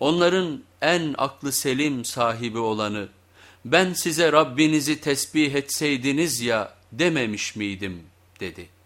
onların en aklı selim sahibi olanı, ben size Rabbinizi tesbih etseydiniz ya dememiş miydim dedi.''